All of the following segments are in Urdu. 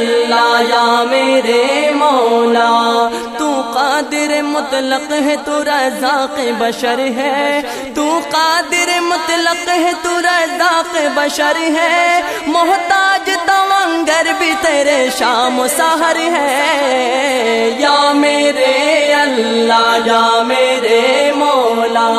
اللہ یا میرے مولا، تو قادر مطلق ہے، تو رزاق بشر ہے۔ تو قادر مطلق ہے، تو رزاق بشر ہے۔ محتاج تمنگر بھی تیرے شام سہر ہے۔ یا میرے اللہ، یا میرے مولا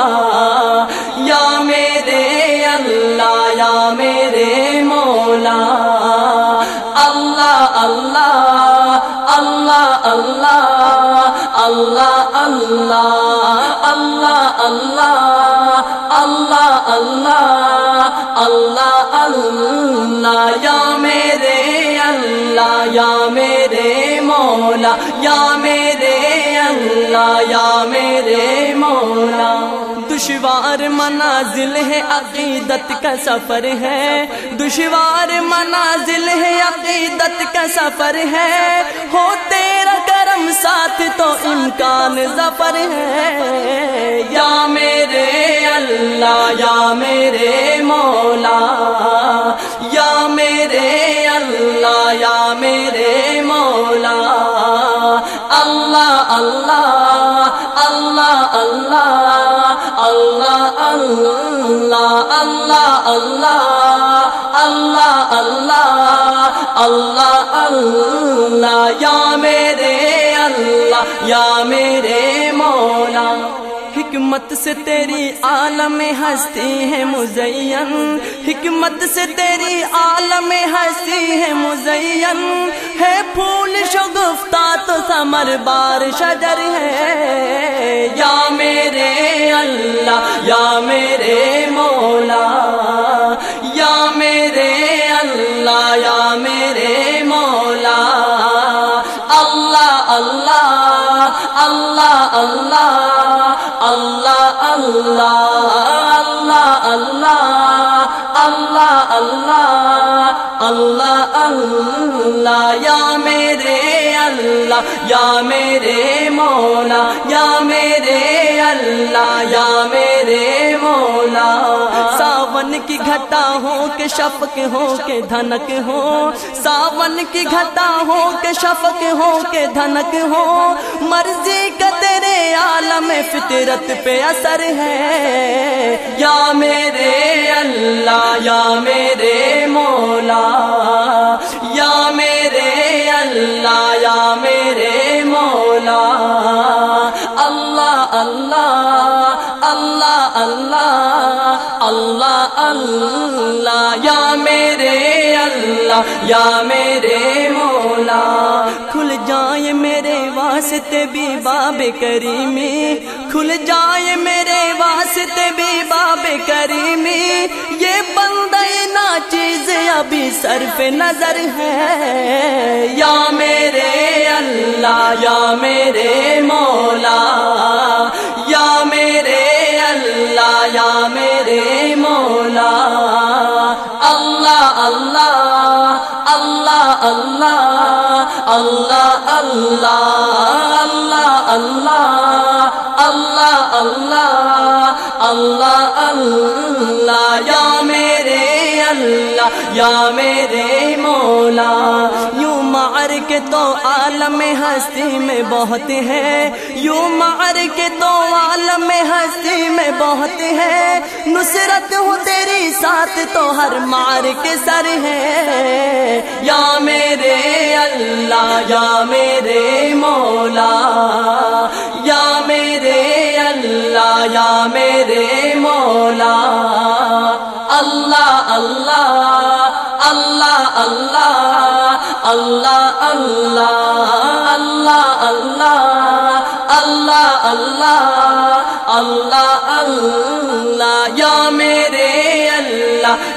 اللہ اللہ اللہ اللہ اللہ اللہ اللہ اللہ اللہ یا میرے اللہ، یا میرے مولا، یا میرے اللہ، یا میرے مولا. دشوار منازل ہے، عقیدت کا سفر ہے۔ دشوار منازل ہے، عقیدت کا سفر ہے۔ ہو تیرا ساتھ تو امکان ظفر ہے یا میرے اللہ یا میرے مولا یا میرے اللہ یا میرے مولا اللہ اللہ اللہ اللہ اللہ اللہ اللہ اللہ اللہ اللہ اللہ اللہ یا اللہ یا میرے مولا، حکمت سے تیری عالم ہستی ہے مزین۔ حکمت سے تیری عالم ہستی ہے مزین۔ ہے پھول شگفتہ تو سمر بار شجر ہے۔ یا میرے اللہ، یا میرے مولا۔ یا میرے اللہ، یا میرے مولا۔ اللہ اللہ اللہ اللہ اللہ اللہ اللہ اللہ اللہ یا میرے اللہ، یا میرے مولا، یا میرے اللہ، یا میرے مولا. ساون کی گھٹا ہو کے شفق ہو کے دھنک ہو، ساون کی گھٹا ہو کے شفق ہو کے دھنک ہو، مرضی فطرت پہ اثر ہے۔ یا میرے اللہ، یا میرے مولا۔ یا میرے اللہ، یا میرے مولا۔ اللہ اللہ اللہ اللہ اللہ اللہ۔ یا میرے اللہ، یا میرے مولا۔ کھل جائے میرے واسطے بھی باب کریمی۔ کھل جائے میرے واسطے بھی باب کریمی۔ یہ بندہ نا چیز ابھی سر پہ نظر ہے۔ یا میرے اللہ، یا میرے مولا۔ یا میرے اللہ، یا میرے مولا۔ اللہ اللہ اللہ اللہ۔ اللہ اللہ اللہ اللہ اللہ اللہ اللہ اللہ یا اللہ، یا میرے مولا، یوں مار کے تو عالم ہستی میں بہت ہے، یوں مار کے تو عالم ہستی میں بہت ہے۔ نصرت ہو تیری ساتھ تو ہر مار کے سر ہے۔ یا میرے اللہ، یا میرے مولا، یا میرے اللہ، یا میرے مولا۔ اللہ اللہ اللہ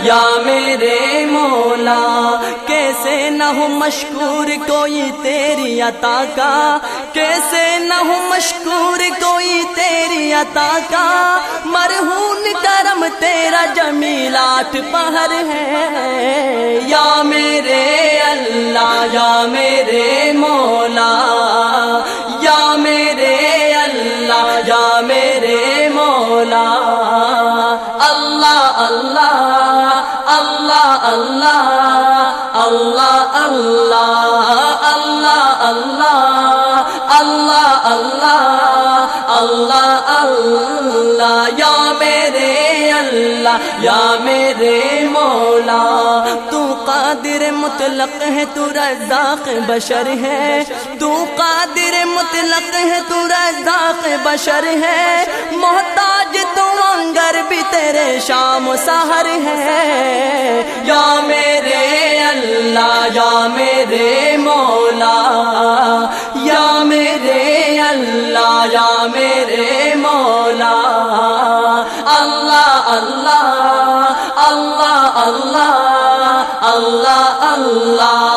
یا میرے مولا، کیسے نہ ہو مشکور کوئی تیری عطا کا؟ کیسے نہ ہو مشکور کوئی تیری عطا کا؟ مرہون کرم تیرا جمیلات پہر ہے۔ یا میرے اللہ، یا میرے مولا یا میرے مولا، تو قادر مطلق ہے، تو رزاق بشر ہے۔ تو قادر مطلق ہے، تو رزاق بشر ہے۔ محتاج تو انگر بھی تیرے شام و سہر ہے۔ یا میرے اللہ، یا میرے مولا اللہ